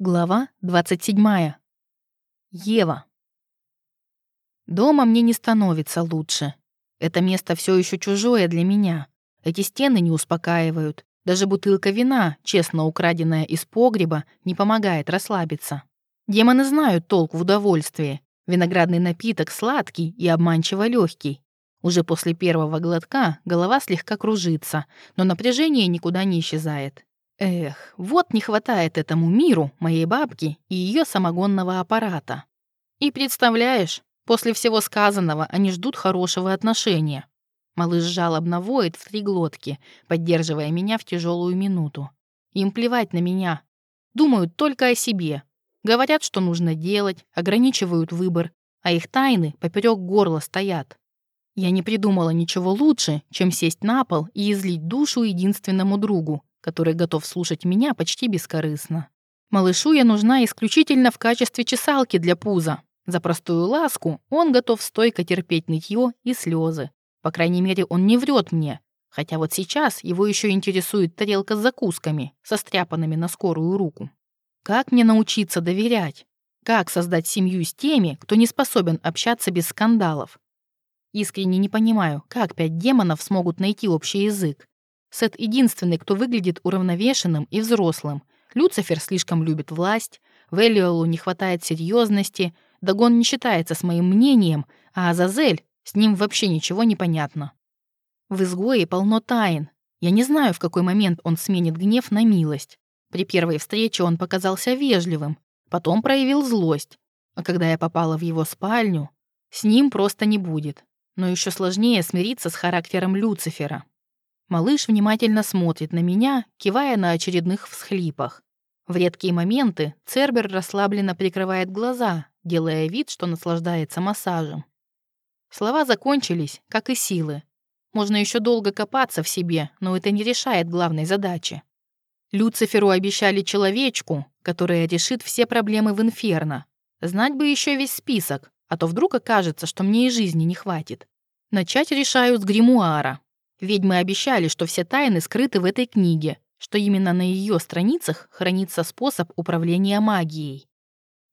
Глава 27. Ева. Дома мне не становится лучше. Это место все еще чужое для меня. Эти стены не успокаивают. Даже бутылка вина, честно украденная из погреба, не помогает расслабиться. Демоны знают толк в удовольствии. Виноградный напиток сладкий и обманчиво легкий. Уже после первого глотка голова слегка кружится, но напряжение никуда не исчезает. Эх, вот не хватает этому миру, моей бабки и ее самогонного аппарата. И представляешь, после всего сказанного они ждут хорошего отношения. Малыш жалобно воет в три глотки, поддерживая меня в тяжелую минуту. Им плевать на меня. Думают только о себе. Говорят, что нужно делать, ограничивают выбор, а их тайны поперек горла стоят. Я не придумала ничего лучше, чем сесть на пол и излить душу единственному другу, который готов слушать меня почти бескорыстно. Малышу я нужна исключительно в качестве чесалки для пуза. За простую ласку он готов стойко терпеть нытье и слезы. По крайней мере, он не врет мне. Хотя вот сейчас его еще интересует тарелка с закусками, состряпанными на скорую руку. Как мне научиться доверять? Как создать семью с теми, кто не способен общаться без скандалов? Искренне не понимаю, как пять демонов смогут найти общий язык. Сет единственный, кто выглядит уравновешенным и взрослым. Люцифер слишком любит власть, Велиолу не хватает серьезности, Дагон не считается с моим мнением, а Азазель, с ним вообще ничего не понятно. В изгое полно тайн. Я не знаю, в какой момент он сменит гнев на милость. При первой встрече он показался вежливым, потом проявил злость. А когда я попала в его спальню, с ним просто не будет. Но еще сложнее смириться с характером Люцифера. Малыш внимательно смотрит на меня, кивая на очередных всхлипах. В редкие моменты Цербер расслабленно прикрывает глаза, делая вид, что наслаждается массажем. Слова закончились, как и силы. Можно еще долго копаться в себе, но это не решает главной задачи. Люциферу обещали человечку, которая решит все проблемы в инферно. Знать бы еще весь список, а то вдруг окажется, что мне и жизни не хватит. Начать решаю с гримуара, Ведьмы обещали, что все тайны скрыты в этой книге, что именно на ее страницах хранится способ управления магией.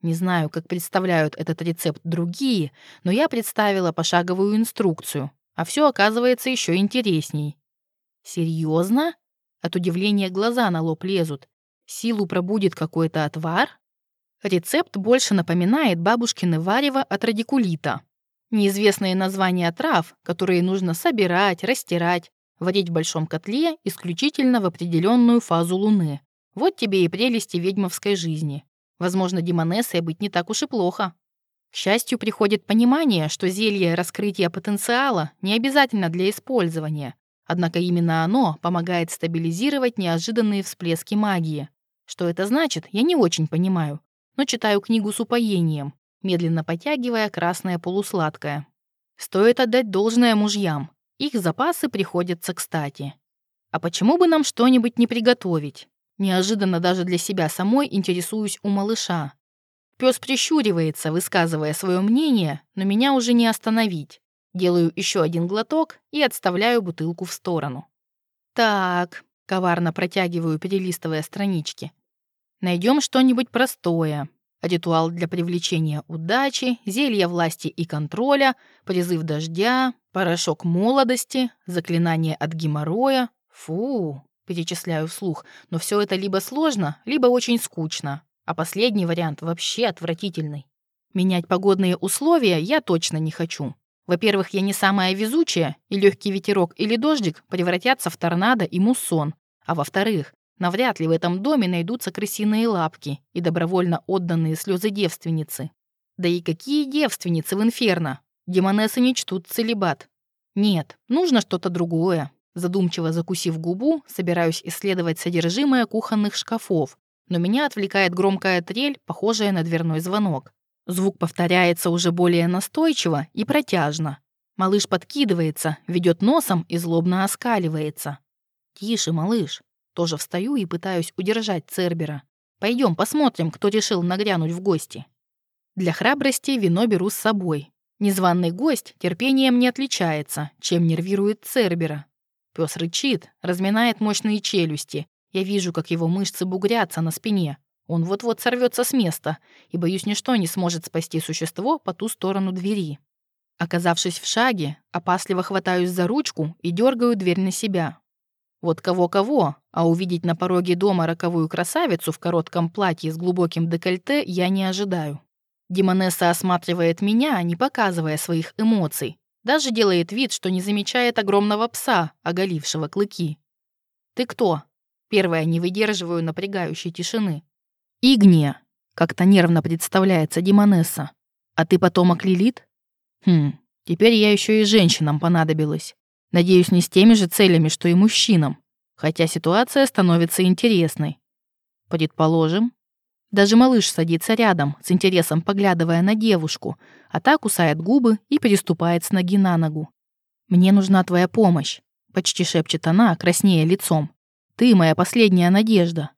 Не знаю, как представляют этот рецепт другие, но я представила пошаговую инструкцию, а все оказывается еще интересней. Серьезно? От удивления глаза на лоб лезут. Силу пробудет какой-то отвар? Рецепт больше напоминает бабушкины варево от радикулита. Неизвестные названия трав, которые нужно собирать, растирать, варить в большом котле исключительно в определенную фазу Луны. Вот тебе и прелести ведьмовской жизни. Возможно, демонессой быть не так уж и плохо. К счастью, приходит понимание, что зелье раскрытия потенциала не обязательно для использования, однако именно оно помогает стабилизировать неожиданные всплески магии. Что это значит, я не очень понимаю, но читаю книгу с упоением медленно потягивая красное полусладкое. Стоит отдать должное мужьям. Их запасы приходятся кстати. А почему бы нам что-нибудь не приготовить? Неожиданно даже для себя самой интересуюсь у малыша. Пес прищуривается, высказывая свое мнение, но меня уже не остановить. Делаю еще один глоток и отставляю бутылку в сторону. Так, коварно протягиваю, перелистывая странички. Найдем что-нибудь простое, Ритуал для привлечения удачи, зелье власти и контроля, призыв дождя, порошок молодости, заклинание от геморроя. Фу, перечисляю вслух, но все это либо сложно, либо очень скучно, а последний вариант вообще отвратительный. Менять погодные условия я точно не хочу. Во-первых, я не самая везучая, и легкий ветерок или дождик превратятся в торнадо и муссон. А во-вторых, Навряд ли в этом доме найдутся крысиные лапки и добровольно отданные слезы девственницы. Да и какие девственницы в инферно? Демонессы не чтут целебат. Нет, нужно что-то другое. Задумчиво закусив губу, собираюсь исследовать содержимое кухонных шкафов, но меня отвлекает громкая трель, похожая на дверной звонок. Звук повторяется уже более настойчиво и протяжно. Малыш подкидывается, ведет носом и злобно оскаливается. «Тише, малыш, тоже встаю и пытаюсь удержать Цербера. Пойдем посмотрим, кто решил нагрянуть в гости. Для храбрости вино беру с собой. Незваный гость терпением не отличается, чем нервирует Цербера. Пес рычит, разминает мощные челюсти. Я вижу, как его мышцы бугрятся на спине. Он вот-вот сорвется с места, и, боюсь, ничто не сможет спасти существо по ту сторону двери. Оказавшись в шаге, опасливо хватаюсь за ручку и дергаю дверь на себя. Вот кого-кого, а увидеть на пороге дома роковую красавицу в коротком платье с глубоким декольте я не ожидаю. Демонесса осматривает меня, не показывая своих эмоций. Даже делает вид, что не замечает огромного пса, оголившего клыки. «Ты кто?» Первая не выдерживаю напрягающей тишины. «Игния», — как-то нервно представляется Демонесса. «А ты потомок Лилит?» «Хм, теперь я еще и женщинам понадобилась. Надеюсь, не с теми же целями, что и мужчинам. Хотя ситуация становится интересной. Предположим, даже малыш садится рядом, с интересом поглядывая на девушку, а та кусает губы и переступает с ноги на ногу. «Мне нужна твоя помощь», — почти шепчет она, краснея лицом. «Ты моя последняя надежда».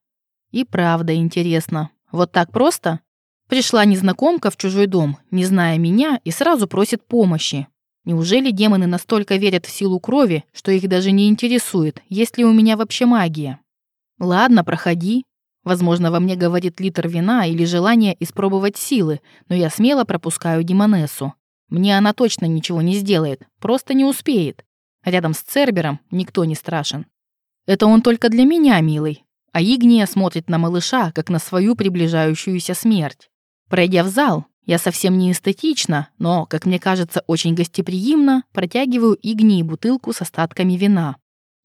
И правда интересно. Вот так просто? Пришла незнакомка в чужой дом, не зная меня, и сразу просит помощи. Неужели демоны настолько верят в силу крови, что их даже не интересует, есть ли у меня вообще магия? Ладно, проходи, Возможно, во мне говорит литр вина или желание испробовать силы, но я смело пропускаю Димонессу. Мне она точно ничего не сделает, просто не успеет. Рядом с Цербером никто не страшен. Это он только для меня, милый. А Игния смотрит на малыша, как на свою приближающуюся смерть. Пройдя в зал, я совсем не эстетично, но, как мне кажется, очень гостеприимно протягиваю Игнии бутылку с остатками вина.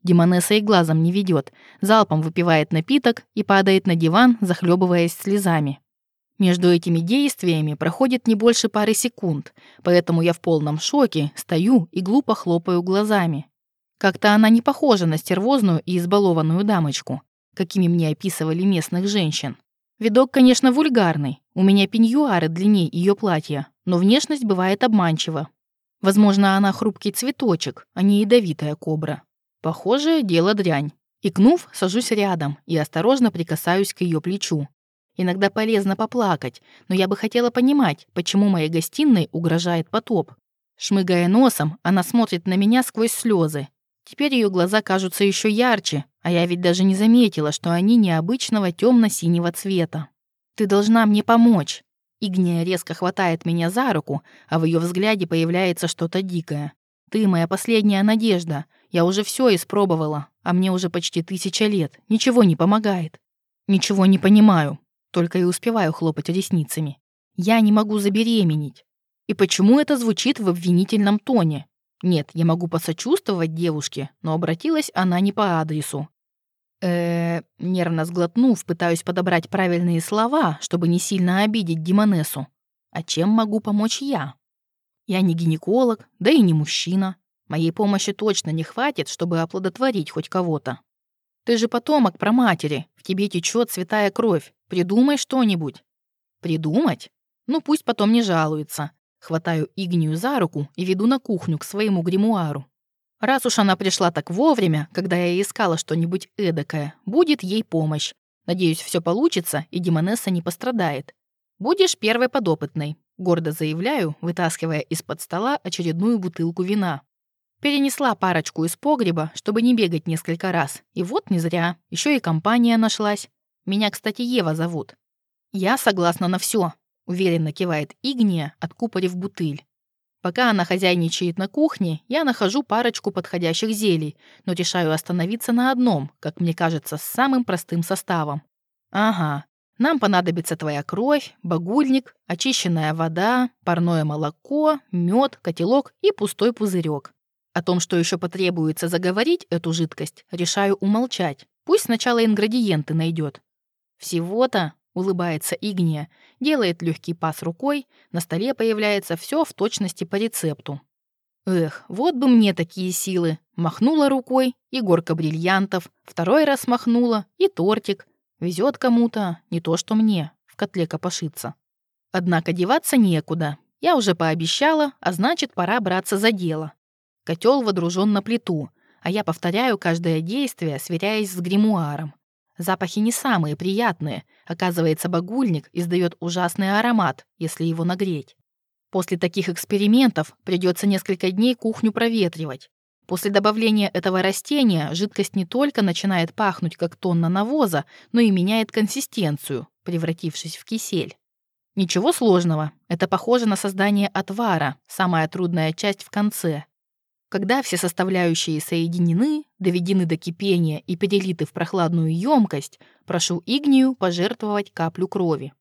Демонесса и глазом не ведет, залпом выпивает напиток и падает на диван, захлебываясь слезами. Между этими действиями проходит не больше пары секунд, поэтому я в полном шоке стою и глупо хлопаю глазами. Как-то она не похожа на стервозную и избалованную дамочку, какими мне описывали местных женщин. Видок, конечно, вульгарный, у меня пеньюары длиннее ее платья, но внешность бывает обманчива. Возможно, она хрупкий цветочек, а не ядовитая кобра. Похоже, дело дрянь. Икнув, сажусь рядом и осторожно прикасаюсь к ее плечу. Иногда полезно поплакать, но я бы хотела понимать, почему моей гостиной угрожает потоп. Шмыгая носом, она смотрит на меня сквозь слезы. Теперь ее глаза кажутся еще ярче, а я ведь даже не заметила, что они необычного темно-синего цвета. «Ты должна мне помочь!» Игния резко хватает меня за руку, а в ее взгляде появляется что-то дикое. «Ты моя последняя надежда. Я уже все испробовала, а мне уже почти тысяча лет. Ничего не помогает. Ничего не понимаю. Только и успеваю хлопать ресницами. Я не могу забеременеть. И почему это звучит в обвинительном тоне? Нет, я могу посочувствовать девушке, но обратилась она не по адресу. Э, нервно сглотнув, пытаюсь подобрать правильные слова, чтобы не сильно обидеть Димонесу. А чем могу помочь я? Я не гинеколог, да и не мужчина. Моей помощи точно не хватит, чтобы оплодотворить хоть кого-то. Ты же потомок про матери, в тебе течет святая кровь. Придумай что-нибудь. Придумать? Ну пусть потом не жалуется. Хватаю Игнию за руку и веду на кухню к своему гримуару. Раз уж она пришла так вовремя, когда я искала что-нибудь эдакое, будет ей помощь. Надеюсь, все получится, и Демонесса не пострадает. Будешь первой подопытной, гордо заявляю, вытаскивая из-под стола очередную бутылку вина. Перенесла парочку из погреба, чтобы не бегать несколько раз. И вот не зря. Еще и компания нашлась. Меня, кстати, Ева зовут. Я согласна на все, уверенно кивает Игния, откупорив бутыль. Пока она хозяйничает на кухне, я нахожу парочку подходящих зелий, но решаю остановиться на одном, как мне кажется, с самым простым составом. Ага, нам понадобится твоя кровь, багульник, очищенная вода, парное молоко, мед, котелок и пустой пузырек. О том, что еще потребуется заговорить эту жидкость, решаю умолчать. Пусть сначала ингредиенты найдет. Всего-то, улыбается Игния, делает легкий пас рукой, на столе появляется все в точности по рецепту. Эх, вот бы мне такие силы. Махнула рукой, и горка бриллиантов, второй раз махнула, и тортик. Везет кому-то, не то что мне, в котле копошиться. Однако деваться некуда. Я уже пообещала, а значит, пора браться за дело. Котел водружен на плиту, а я повторяю каждое действие, сверяясь с гримуаром. Запахи не самые приятные. Оказывается, багульник издает ужасный аромат, если его нагреть. После таких экспериментов придется несколько дней кухню проветривать. После добавления этого растения жидкость не только начинает пахнуть как тонна навоза, но и меняет консистенцию, превратившись в кисель. Ничего сложного, это похоже на создание отвара, самая трудная часть в конце. Когда все составляющие соединены, доведены до кипения и перелиты в прохладную емкость, прошу Игнию пожертвовать каплю крови.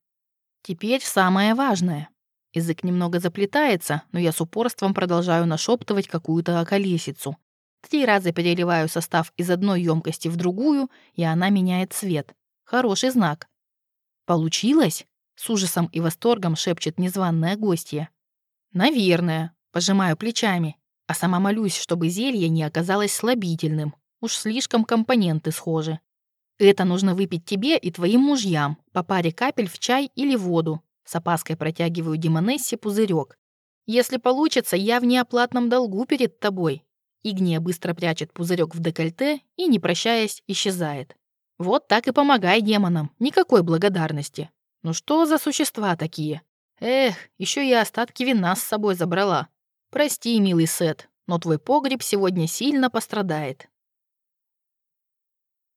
Теперь самое важное. Язык немного заплетается, но я с упорством продолжаю нашептывать какую-то околесицу. Три раза переливаю состав из одной емкости в другую, и она меняет цвет. Хороший знак. «Получилось?» — с ужасом и восторгом шепчет незваная гостья. «Наверное», — пожимаю плечами, а сама молюсь, чтобы зелье не оказалось слабительным. Уж слишком компоненты схожи. Это нужно выпить тебе и твоим мужьям, по паре капель в чай или воду. С опаской протягиваю Димонессе пузырек. Если получится, я в неоплатном долгу перед тобой. Игния быстро прячет пузырек в декольте и, не прощаясь, исчезает. Вот так и помогай демонам, никакой благодарности. Ну что за существа такие? Эх, еще и остатки вина с собой забрала. Прости, милый Сет, но твой погреб сегодня сильно пострадает.